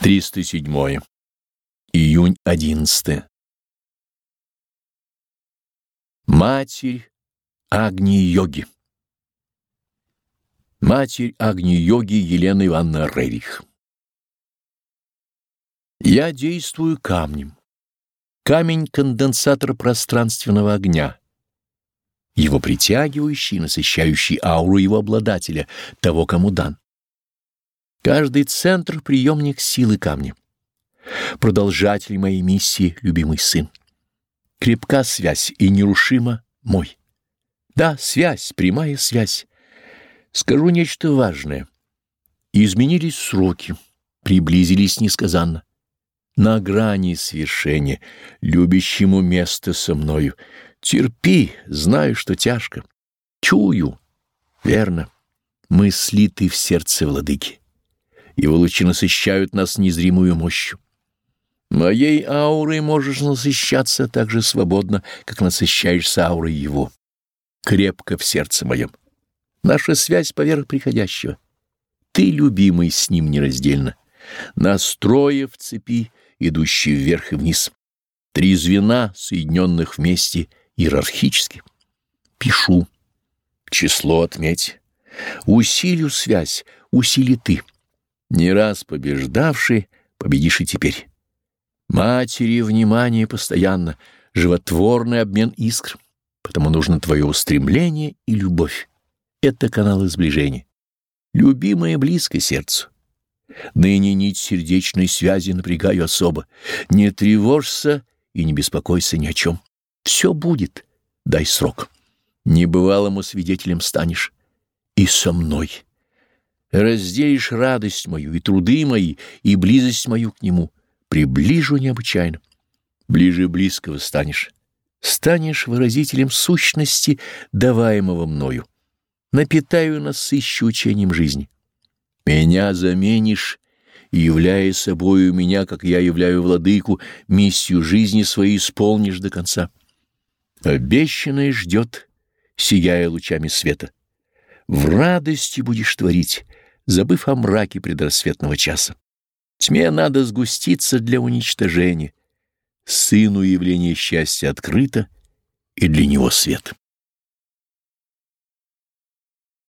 307. Июнь 11. Матерь Агни-йоги Матерь Агни-йоги Елена Ивановна Рерих Я действую камнем. Камень — конденсатор пространственного огня, его притягивающий и насыщающий ауру его обладателя, того, кому дан. Каждый центр — приемник силы камня. Продолжатель моей миссии, любимый сын. Крепка связь и нерушима мой. Да, связь, прямая связь. Скажу нечто важное. Изменились сроки, приблизились несказанно. На грани свершения, любящему место со мною. Терпи, знаю, что тяжко. Чую, верно, мы слиты в сердце владыки. Его лучи насыщают нас незримую мощью. Моей аурой можешь насыщаться так же свободно, как насыщаешься аурой его. Крепко в сердце моем. Наша связь поверх приходящего. Ты, любимый, с ним нераздельно. Настроя в цепи, идущие вверх и вниз. Три звена, соединенных вместе иерархически. Пишу. Число отметь. Усилю связь, усили ты. Не раз побеждавший, победишь и теперь. Матери внимание постоянно, животворный обмен искр, потому нужно твое устремление и любовь. Это каналы сближения. Любимое близко сердцу. Ныне нить сердечной связи напрягаю особо. Не тревожься и не беспокойся ни о чем. Все будет, дай срок. Небывалому свидетелем станешь. И со мной разделишь радость мою и труды мои, и близость мою к нему, приближу необычайно. Ближе близкого станешь, станешь выразителем сущности, даваемого мною. Напитаю, насыщу учением жизни. Меня заменишь, являя собою меня, как я являю владыку, миссию жизни своей исполнишь до конца. Обещанное ждет, сияя лучами света. В радости будешь творить, забыв о мраке предрассветного часа. Тьме надо сгуститься для уничтожения. Сыну явление счастья открыто, и для него свет.